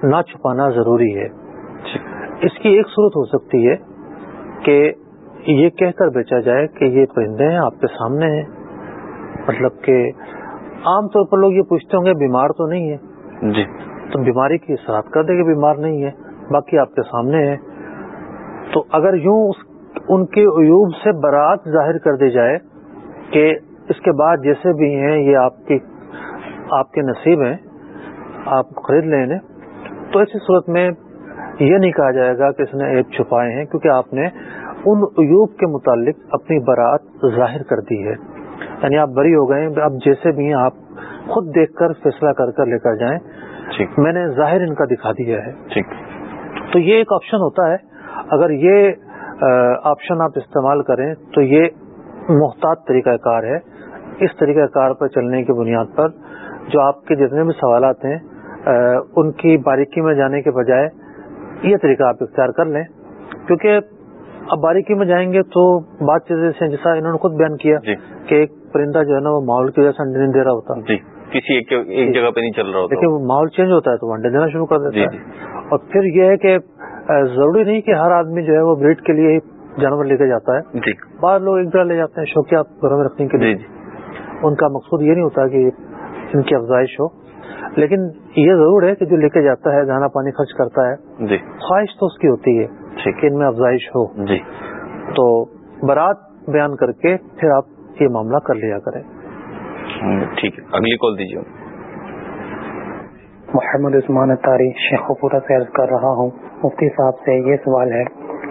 نہ چھپانا ضروری ہے۔ اس کی ایک صورت ہو سکتی ہے کہ یہ کہہ کر بیچا جائے کہ یہ پرندے ہیں آپ کے سامنے ہیں۔ مطلب کہ عام طور پر لوگ یہ پوچھتے ہوں گے بیمار تو نہیں ہے؟ جی۔ تو بیماری کی اثرات کر دے کہ بیمار نہیں ہے باقی آپ کے سامنے ہے تو اگر یوں اس ان کے عیوب سے برات ظاہر کر دی جائے کہ اس کے بعد جیسے بھی ہیں یہ آپ کی آپ کے نصیب ہیں آپ خرید لیں تو ایسی صورت میں یہ نہیں کہا جائے گا کہ اس نے ایپ چھپائے ہیں کیونکہ آپ نے ان عیوب کے متعلق اپنی برات ظاہر کر دی ہے۔ یعنی آپ بری ہو گئے اب جیسے بھی ہیں آپ خود دیکھ کر فیصلہ کر کر لے کر جائیں۔ میں نے ظاہر ان کا دکھا دیا ہے۔ تو یہ ایک آپشن ہوتا ہے۔ اگر یہ آپشن آپ استعمال کریں تو یہ محتاط طریقہ کار ہے۔ اس طریقہ کار پر چلنے کی بنیاد پر جو آپ کے جتنے بھی سوالات ہیں ان کی باریکی میں جانے کے بجائے یہ طریقہ آپ اختیار کر لیں۔ کیونکہ اب باریکی میں جائیں گے تو بات چیزیں سے جیسا انہوں نے خود بیان کیا جی۔ کہ ایک پرندہ جو ہے نا وہ ماحول کی وجہ سے انڈے نہیں دے رہا ہوتا۔ جی۔ کسی ایک ایک جگہ پہ نہیں چل رہا ہوتا۔ دیکھیے وہ ماحول چینج ہوتا ہے تو وہ انڈے دینا شروع کر دیتا جی ہے۔ اور پھر یہ ہے کہ ضروری نہیں کہ ہر آدمی جو ہے وہ بریڈ کے لیے جانور لے کے جاتا ہے۔ جی۔ بعض لوگ ایک جگہ لے جاتے ہیں شوقیہ گھروں میں رکھنے کے لیے۔ جی ان کا مقصود یہ نہیں ہوتا کہ ان کی افزائش ہو۔ لیکن یہ ضرور ہے کہ جو لے کے جاتا ہے دانا پانی خرچ کرتا ہے جی۔ خواہش تو اس کی ہوتی ہے۔ کہ ان میں افزائش ہو۔ جی۔ تو برات بیان کر کے پھر آپ یہ معاملہ کر لیا کریں۔ ٹھیک ہے اگلی کال دیجیے۔ محمد عثمان تاری شیخ پورا سے عرض کر رہا ہوں مفتی صاحب سے یہ سوال ہے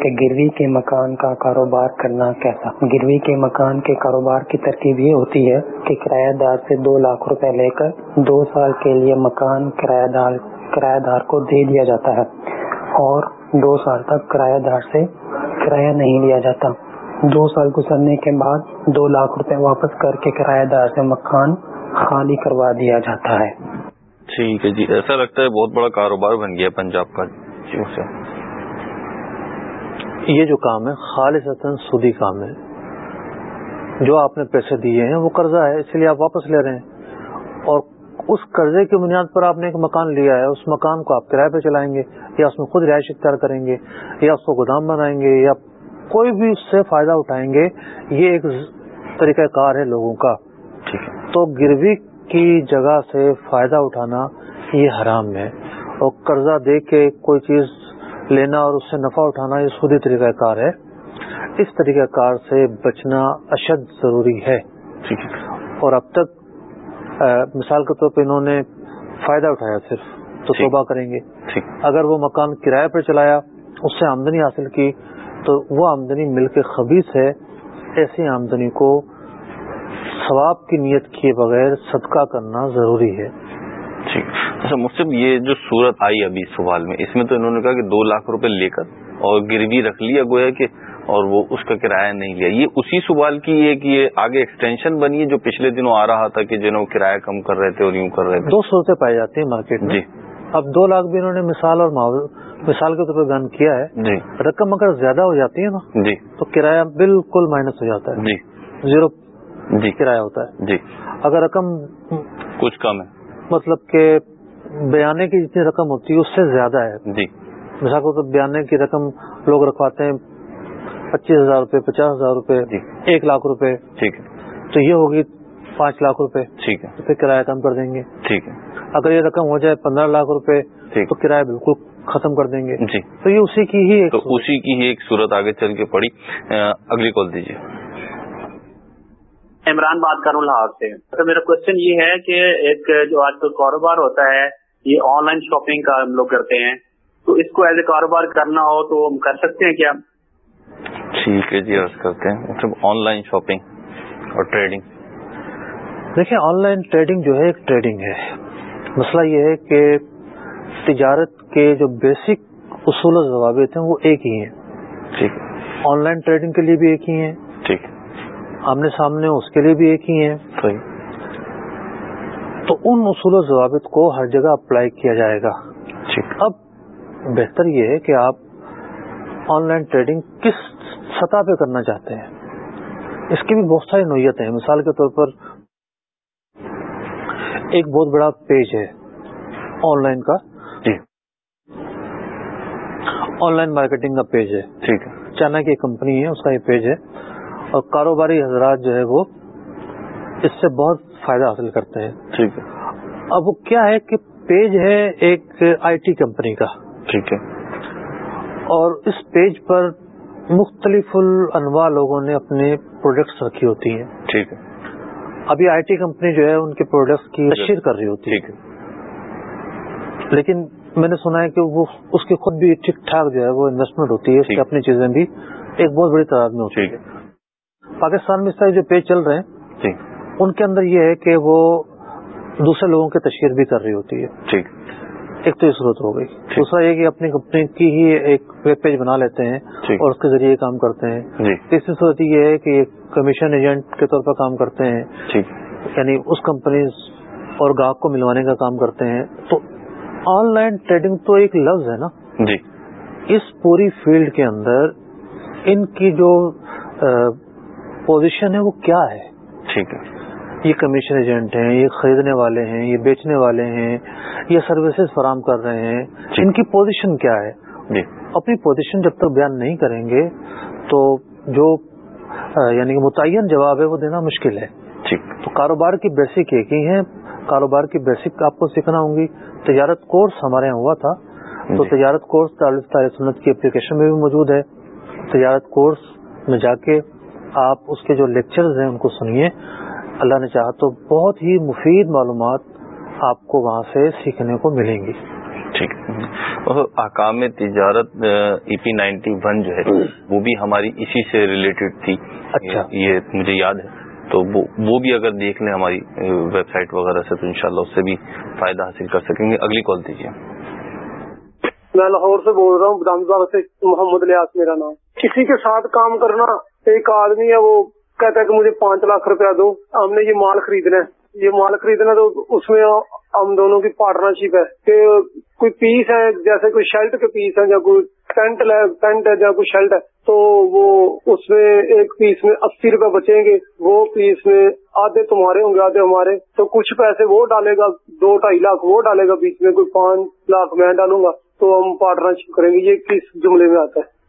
کہ گروی کے مکان کا کاروبار کرنا کیسا؟ گروی کے مکان کے کاروبار کی ترکیب یہ ہوتی ہے کہ کرایہ دار سے دو لاکھ روپے لے کر دو سال کے لیے مکان کرایہ دار کرایہ دار کو دے دیا جاتا ہے اور دو سال تک کرایہ دار سے کرایہ نہیں لیا جاتا۔ دو سال گزرنے کے بعد دو لاکھ روپے واپس کر کے کرایہ دار سے مکان خالی کروا دیا جاتا ہے۔ ٹھیک ہے جی۔ ایسا لگتا ہے بہت بڑا کاروبار بن گیا پنجاب کا۔ جی یہ جو کام ہے خالص سودی کام ہے۔ جو آپ نے پیسے دیے ہیں وہ قرضہ ہے اس لیے آپ واپس لے رہے ہیں۔ اور اس قرضے کی بنیاد پر آپ نے ایک مکان لیا ہے اس مکان کو آپ کرائے پہ چلائیں گے۔ یا اس میں خود رہائش اختیار کریں گے یا اس کو گودام بنائیں گے یا کوئی بھی اس سے فائدہ اٹھائیں گے یہ ایک طریقہ کار ہے لوگوں کا۔ تو گروی کی جگہ سے فائدہ اٹھانا یہ حرام ہے اور قرضہ دے کے کوئی چیز لینا اور اس سے نفع اٹھانا یہ سودی طریقہ کار ہے۔ اس طریقہ کار سے بچنا اشد ضروری ہے۔ اور اب تک مثال کے طور پہ انہوں نے فائدہ اٹھایا صرف۔ تو توبہ کریں گے۔ اگر وہ مکان کرایہ پر چلایا اس سے آمدنی حاصل کی تو وہ آمدنی مل کے خبیص ہے۔ ایسی آمدنی کو ثواب کی نیت کیے بغیر صدقہ کرنا ضروری ہے۔ ٹھیک۔ اچھا مجھ یہ جو صورت آئی ابھی سوال میں اس میں تو انہوں نے کہا کہ دو لاکھ روپے لے کر اور گروی رکھ لیا گویا کہ اور وہ اس کا کرایہ نہیں لیا۔ یہ اسی سوال کی ہے کہ یہ آگے ایکسٹینشن بنی ہے جو پچھلے دنوں آ رہا تھا کہ جنہوں کرایہ کم کر رہے تھے اور یوں کر رہے تھے؟ دو صورتیں پائی جاتی ہیں مارکیٹ میں۔ جی۔ اب دو لاکھ بھی انہوں نے مثال اور مثال کے طور پر بیان کیا ہے جی۔ رقم اگر زیادہ ہو جاتی ہے نا جی۔ تو کرایہ بالکل مائنس ہو جاتا ہے۔ جی۔ زیرو جی۔ کرایہ ہوتا ہے۔ جی۔ اگر رقم کچھ کم ہے۔ مطلب کہ بیانے کی جتنی رقم ہوتی ہے اس سے زیادہ ہے۔ جی۔ مثال کو بیانے کی رقم لوگ رکھواتے ہیں پچیس ہزار روپے پچاس ہزار روپے جی۔ ایک لاکھ روپے۔ ٹھیک ہے۔ تو یہ ہوگی پانچ لاکھ روپے۔ ٹھیک ہے۔ تو پھر کرایہ کم کر دیں گے۔ ٹھیک ہے۔ اگر یہ رقم ہو جائے پندرہ لاکھ روپے تو کرایہ بالکل ختم کر دیں گے۔ جی۔ تو یہ اسی کی ہی تو اسی کی ہی ایک صورت آگے چل کے پڑی۔ اگلی کال دیجیے۔ عمران بات کروں لاہور سے۔ تو میرا کوشچن یہ ہے کہ ایک جو آج کل کاروبار ہوتا ہے یہ آن لائن شاپنگ کا ہم لوگ کرتے ہیں۔ تو اس کو ایز اے کاروبار کرنا ہو تو ہم کر سکتے ہیں کیا؟ ٹھیک ہے جی عرض کرتے ہیں۔ مطلب آن لائن شاپنگ اور ٹریڈنگ دیکھیں آن لائن ٹریڈنگ جو ہے ایک ٹریڈنگ ہے۔ مسئلہ یہ ہے کہ تجارت کے جو بیسک اصول و ضوابط ہیں وہ ایک ہی ہیں۔ ٹھیک۔ آن لائن ٹریڈنگ کے لیے بھی ایک ہی ہیں۔ ٹھیک۔ آمنے سامنے اس کے لیے بھی ایک ہی ہیں۔ صحیح۔ تو ان اصول و ضوابط کو ہر جگہ اپلائی کیا جائے گا۔ ٹھیک۔ اب بہتر یہ ہے کہ آپ آن لائن ٹریڈنگ کس سطح پہ کرنا چاہتے ہیں۔ اس کی بھی بہت ساری نوعیت ہیں۔ مثال کے طور پر ایک بہت بڑا پیج ہے آن لائن کا۔ جی۔ آن لائن مارکیٹنگ کا پیج ہے۔ ٹھیک ہے۔ چائنا کی کمپنی ہے اس کا یہ پیج ہے۔ اور کاروباری حضرات جو ہے وہ اس سے بہت فائدہ حاصل کرتے ہیں۔ ٹھیک ہے۔ اب وہ کیا ہے کہ پیج ہے ایک آئی ٹی کمپنی کا۔ ٹھیک ہے۔ اور اس پیج پر مختلف انواع لوگوں نے اپنے پروڈکٹس رکھی ہوتی ہیں۔ ٹھیک ہے۔ ابھی آئی ٹی کمپنی جو ہے ان کے پروڈکٹس کی تشہیر کر رہی ہوتی ہے۔ لیکن میں نے سنا ہے کہ وہ اس کی خود بھی ٹھیک ٹھاک جو ہے وہ انویسٹمنٹ ہوتی ہے اس کی اپنی چیزیں بھی ایک بہت بڑی تعداد میں ہوتی ہے۔ پاکستان میں اس طرح جو پیج چل رہے ہیں ان کے اندر یہ ہے کہ وہ دوسرے لوگوں کی تشہیر بھی کر رہی ہوتی ہے۔ ٹھیک۔ ایک تو یہ صورت ہو گئی۔ دوسرا یہ کہ اپنی کمپنی کی ہی ایک ویب پیج بنا لیتے ہیں اور اس کے ذریعے کام کرتے ہیں۔ جی۔ تیسری صورت یہ ہے کہ کمیشن ایجنٹ کے طور پر کام کرتے ہیں۔ یعنی اس کمپنی اور گاہک کو ملوانے کا کام کرتے ہیں۔ تو آن لائن ٹریڈنگ تو ایک لفظ ہے نا۔ جی۔ اس پوری فیلڈ کے اندر ان کی جو پوزیشن ہے وہ کیا ہے؟ ٹھیک ہے۔ یہ کمیشن ایجنٹ ہیں یہ خریدنے والے ہیں یہ بیچنے والے ہیں یہ سروسز فراہم کر رہے ہیں۔ جی۔ ان کی پوزیشن کیا ہے؟ جی۔ اپنی پوزیشن جب تک بیان نہیں کریں گے تو جو یعنی متعین جواب ہے وہ دینا مشکل ہے۔ ٹھیک تو کاروبار کی بیسک ایک ہی ہے کاروبار کی بیسک آپ کو سیکھنا ہوں گی۔ تجارت کورس ہمارے یہاں ہوا تھا۔ تو جی۔ تجارت کورس تعلق سنت کی اپلیکیشن میں بھی موجود ہے۔ تجارت کورس میں جا کے آپ اس کے جو لیکچرز ہیں ان کو سنیے۔ اللہ نے چاہا تو بہت ہی مفید معلومات آپ کو وہاں سے سیکھنے کو ملیں گی۔ ٹھیک۔ احکام تجارت ای پی نائنٹی ون جو ہے وہ بھی ہماری اسی سے ریلیٹڈ تھی۔ اچھا۔ یہ مجھے یاد ہے۔ تو وہ بھی اگر دیکھ لیں ہماری ویب سائٹ وغیرہ سے تو انشاءاللہ اس سے بھی فائدہ حاصل کر سکیں گے۔ اگلی کال دیجیے۔ میں لاہور سے بول رہا ہوں سے محمد لیاس میرا نام۔ کسی کے ساتھ کام کرنا ایک آدمی ہے وہ کہتا ہے کہ مجھے پانچ لاکھ روپیہ دو۔ ہم نے یہ مال خریدنا ہے۔ یہ مال خریدنا تو اس میں ہم دونوں کی پارٹنرشپ ہے۔ کہ کوئی پیس ہے، جیسے کوئی شرٹ کے پیس ہے یا کوئی پینٹ پینٹ ہے یا کوئی شرٹ ہے، تو وہ اس میں ایک پیس میں اسی روپے بچیں گے۔ وہ پیس میں آدھے تمہارے ہوں گے، آدھے ہمارے۔ تو کچھ پیسے وہ ڈالے گا، دو ڈھائی لاکھ وہ ڈالے گا بیچ میں، کوئی پانچ لاکھ میں ڈالوں گا۔ تو ہم پارٹنرشپ کریں گے۔ یہ کس جملے میں آتا ہے؟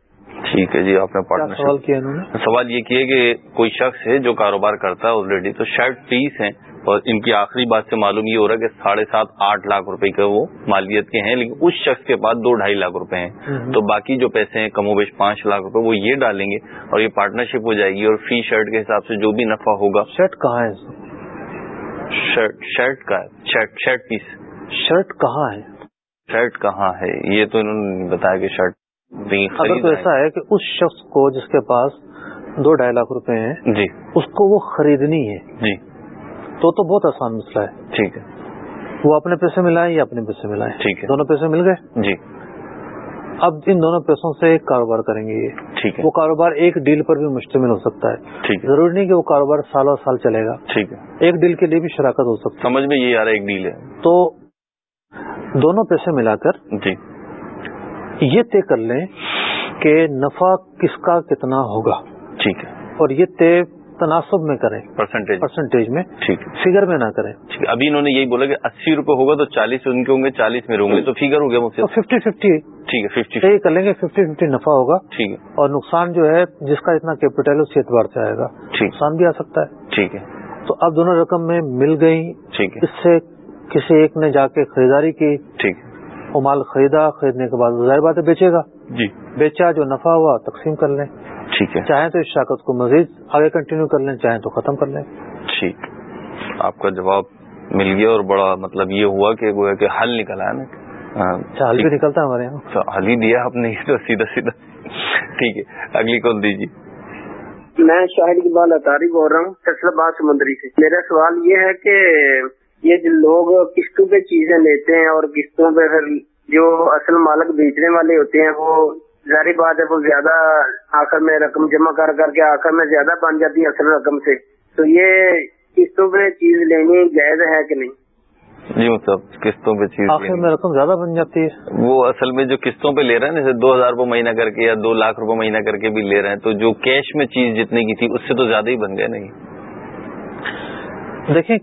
ٹھیک ہے جی آپ نے سوال کیا انہوں نے؟ سوال یہ کیا کہ کوئی شخص ہے جو کاروبار کرتا ہے آلریڈی تو شرٹ پیس ہیں اور ان کی آخری بات سے معلوم یہ ہو رہا ہے کہ ساڑھے سات آٹھ لاکھ روپے کے وہ مالیت کے ہیں لیکن اس شخص کے پاس دو ڈھائی لاکھ روپے ہیں۔ تو باقی جو پیسے ہیں کم و بیش پانچ لاکھ روپے وہ یہ ڈالیں گے اور یہ پارٹنرشپ ہو جائے گی اور فی شرٹ کے حساب سے جو بھی نفع ہوگا۔ شرٹ کہاں ہے؟ شرٹ شرٹ کا شرٹ شرٹ پیس شرٹ کہاں ہے؟ شرٹ کہاں ہے؟ یہ تو انہوں نے بتایا کہ شرٹ اگر تو ایسا ہے کہ اس شخص کو جس کے پاس دو ڈھائی لاکھ روپے ہیں جی۔ اس کو وہ خریدنی ہے۔ جی۔ تو تو بہت آسان مسئلہ ہے۔ ٹھیک ہے۔ وہ اپنے پیسے ملائیں یا اپنے پیسے ملائیں۔ ٹھیک ہے۔ دونوں پیسے مل گئے؟ جی۔ اب ان دونوں پیسوں سے ایک کاروبار کریں گے یہ۔ ٹھیک ہے۔ وہ کاروبار ایک ڈیل پر بھی مشتمل ہو سکتا ہے۔ ٹھیک ہے۔ ضروری نہیں کہ وہ کاروبار سالوں سال چلے گا۔ ٹھیک ہے۔ ایک ڈیل کے لیے بھی شراکت ہو سکتی سمجھ میں یہ آ رہا ہے ایک ڈیل ہے ہے۔ تو دونوں پیسے ملا کر جی۔ یہ طے کر لیں کہ نفع کس کا کتنا ہوگا۔ ٹھیک ہے۔ اور یہ طے تناسب میں کریں۔ پرسنٹیج پرسنٹیج میں۔ ٹھیک ہے۔ فگر میں نہ کریں۔ ٹھیک ہے۔ ابھی انہوں نے یہی بولا کہ اسی روپے ہوگا تو چالیس ان کے ہوں گے چالیس میرے ہوں گے۔ تو فگر ہو گیا مجھ سے۔ ففٹی ففٹی ٹھیک ہے ففٹی طے کر لیں گے ففٹی ففٹی نفع ہوگا۔ ٹھیک ہے۔ اور نقصان جو ہے جس کا اتنا کیپٹل ہے اسی اعتبار سے آئے گا۔ ٹھیک۔ نقصان بھی آ سکتا ہے۔ ٹھیک ہے۔ تو اب دونوں رقم میں مل گئی ٹھیک ہے۔ اس سے کسی ایک نے جا کے خریداری کی۔ ٹھیک ہے۔ وہ مال خریدا خریدنے کے بعد ظاہر بات ہے بیچے گا۔ جی۔ بیچا جو نفع ہوا تقسیم کر لیں۔ ٹھیک ہے۔ چاہیں تو اس شراکت کو مزید آگے کنٹینیو کر لیں چاہیں تو ختم کر لیں۔ ٹھیک۔ آپ کا جواب مل گیا اور بڑا مطلب یہ ہوا کہ گویا کہ حل نکلا ہے نا۔ ہاں، اچھا حل بھی نکلتا ہے ہمارے یہاں۔ حل ہی دیا آپ نے تو سیدھا سیدھا۔ ٹھیک ہے۔ اگلی کال دیجیے۔ میں شاہد اقبال اطاری بول رہا ہوں فیصلہ باد سمندری سے۔ میرا سوال یہ ہے کہ یہ جو لوگ قسطوں پہ چیزیں لیتے ہیں اور قسطوں پہ پھر جو اصل مالک بیچنے والے ہوتے ہیں وہ ظاہری بات ہے وہ زیادہ آخر میں رقم جمع کر کر کے آخر میں زیادہ بن جاتی ہے اصل رقم سے۔ تو یہ قسطوں پہ چیز لینی جائز ہے کہ نہیں؟ جی مطلب قسطوں پہ چیز آخر میں رقم زیادہ بن جاتی ہے۔ وہ اصل میں جو قسطوں پہ لے رہے ہیں جیسے دو ہزار روپے مہینہ کر کے یا دو لاکھ روپے مہینہ کر کے بھی لے رہے ہیں تو جو کیش میں چیز جتنے کی تھی اس سے تو زیادہ ہی بن گئے نہیں؟ دیکھیں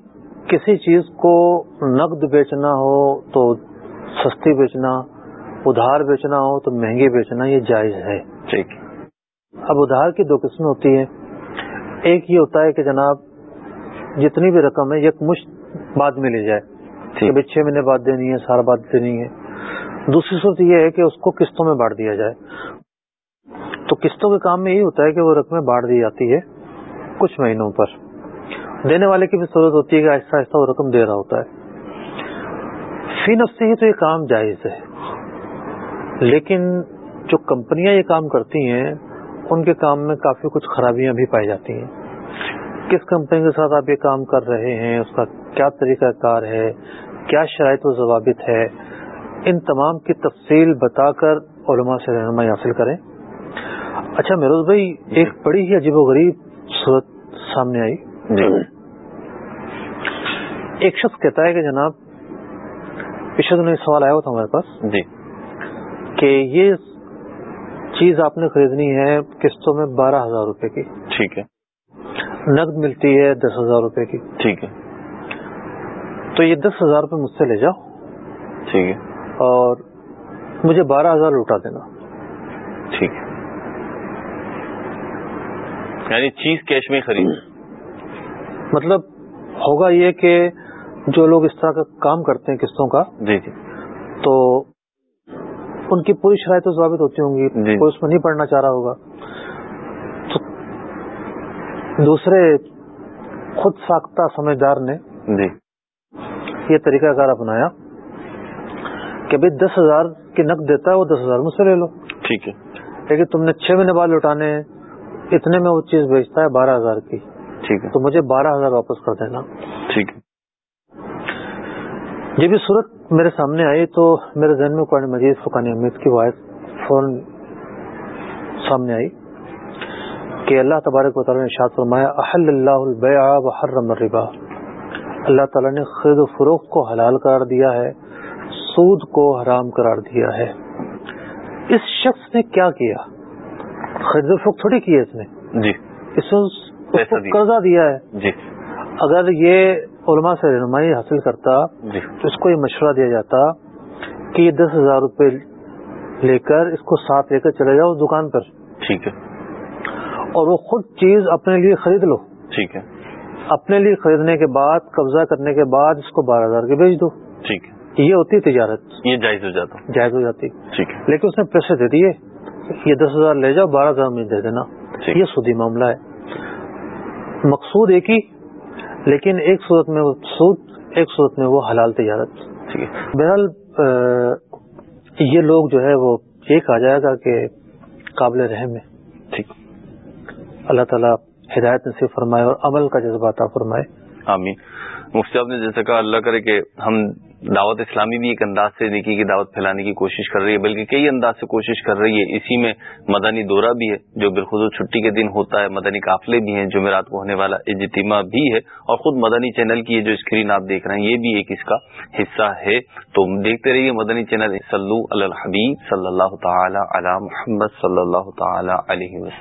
کسی چیز کو نقد بیچنا ہو تو سستی بیچنا ادھار بیچنا ہو تو مہنگی بیچنا یہ جائز ہے۔ ٹھیک۔ اب ادھار کی دو قسمیں ہوتی ہیں۔ ایک یہ ہوتا ہے کہ جناب جتنی بھی رقم ہے یک مشت بعد میں لی جائے۔ کہ چھ مہینے بعد دینی ہے سال بعد دینی ہے۔ دوسری صورت یہ ہے کہ اس کو قسطوں میں بانٹ دیا جائے۔ تو قسطوں کے کام میں یہی ہوتا ہے کہ وہ رقمیں بانٹ دی جاتی ہے کچھ مہینوں پر۔ دینے والے کی بھی ضرورت ہوتی ہے کہ آہستہ آہستہ وہ رقم دے رہا ہوتا ہے۔ فی نفسی ہی تو یہ کام جائز ہے۔ لیکن جو کمپنیاں یہ کام کرتی ہیں، ان کے کام میں کافی کچھ خرابیاں بھی پائی جاتی ہیں۔ کس کمپنی کے ساتھ آپ یہ کام کر رہے ہیں؟ اس کا کیا طریقہ کار ہے؟ کیا شرائط و ضوابط ہے؟ ان تمام کی تفصیل بتا کر علماء سے رہنمائی حاصل کریں۔ اچھا میروز بھائی، ایک بڑی ہی عجیب و غریب صورت سامنے آئی۔ جی۔ ایک شخص کہتا ہے کہ جناب پچھلے دنوں ایک سوال آیا ہوا تھا ہمارے پاس۔ جی۔ کہ یہ چیز آپ نے خریدنی ہے قسطوں میں بارہ ہزار روپے کی۔ ٹھیک ہے۔ نقد ملتی ہے دس ہزار روپے کی۔ ٹھیک ہے۔ تو یہ دس ہزار روپے مجھ سے لے جاؤ۔ ٹھیک ہے۔ اور مجھے بارہ ہزار لوٹا دینا۔ ٹھیک ہے۔ یعنی چیز کیش میں خرید۔ مطلب ہوگا یہ کہ جو لوگ اس طرح کا کام کرتے ہیں قسطوں کا جی جی۔ تو ان کی پوری شرائط و ضوابط ہوتی ہوں گی جی۔ کوئی اس میں نہیں پڑھنا چاہ رہا ہوگا۔ تو دوسرے خود ساختہ سمجھدار نے جی۔ یہ طریقہ کار اپنایا کہ بھائی دس ہزار کی نقد دیتا ہے وہ دس ہزار مجھ سے لے لو۔ ٹھیک ہے۔ لیکن تم نے چھ مہینے بعد لوٹانے اتنے میں وہ چیز بیچتا ہے بارہ ہزار کی۔ ٹھیک ہے۔ تو مجھے بارہ ہزار واپس کر دینا۔ ٹھیک ہے۔ یہ بھی صورت میرے سامنے آئی تو میرے ذہن میں قرآن مجید فقان امید کی واحد فوراً سامنے آئی کہ اللہ تبارک و تعالیٰ نے شاد فرمایا احل اللہ البیع وحرم الربا۔ اللہ تعالیٰ نے خرید و فروخت کو حلال قرار دیا ہے سود کو حرام قرار دیا ہے۔ اس شخص نے کیا کیا؟ خرید و فروخت تھوڑی کی ہے اس نے؟ جی۔ اس قرضہ دیا ہے۔ جی۔ اگر یہ علماء سے رہنمائی حاصل کرتا جی۔ تو اس کو یہ مشورہ دیا جاتا کہ یہ دس ہزار روپے لے کر اس کو ساتھ لے کر چلے جاؤ دکان پر۔ ٹھیک ہے۔ اور وہ خود چیز اپنے لیے خرید لو۔ ٹھیک ہے۔ اپنے لیے خریدنے کے بعد قبضہ کرنے کے بعد اس کو بارہ ہزار کے بیچ دو۔ ٹھیک ہے۔ یہ ہوتی تجارت۔ یہ جائز ہو جاتا۔ جائز ہو جاتی۔ ٹھیک ہے۔ لیکن اس نے پیسے دے دیے۔ یہ دس ہزار لے جاؤ بارہ ہزار مجھے دے دینا۔ یہ سودی معاملہ ہے۔ مقصود ایک ہی، لیکن ایک صورت میں وہ سود، ایک صورت میں وہ حلال تجارت۔ ٹھیک ہے۔ بہرحال یہ لوگ جو ہے وہ یہ کہا جائے گا کہ قابل رحم ہے۔ ٹھیک۔ اللہ تعالیٰ ہدایت نصیب فرمائے اور عمل کا جذبہ عطا فرمائے۔ آمین۔ مفتی صاحب نے جیسے کہا، اللہ کرے کہ ہم دعوت اسلامی بھی ایک انداز سے نیکی کی دعوت پھیلانے کی کوشش کر رہی ہے، بلکہ کئی انداز سے کوشش کر رہی ہے۔ اسی میں مدنی دورہ بھی ہے، جو بالخصوص چھٹی کے دن ہوتا ہے۔ مدنی قافلے بھی ہیں، جمعرات کو ہونے والا اجتماع بھی ہے۔ اور خود مدنی چینل کی جو اسکرین آپ دیکھ رہے ہیں، یہ بھی ایک اس کا حصہ ہے۔ تو دیکھتے رہیے مدنی چینل صلی الحبیب صلی اللہ تعالی علی محمد صلی اللہ تعالی علیہ وسلم۔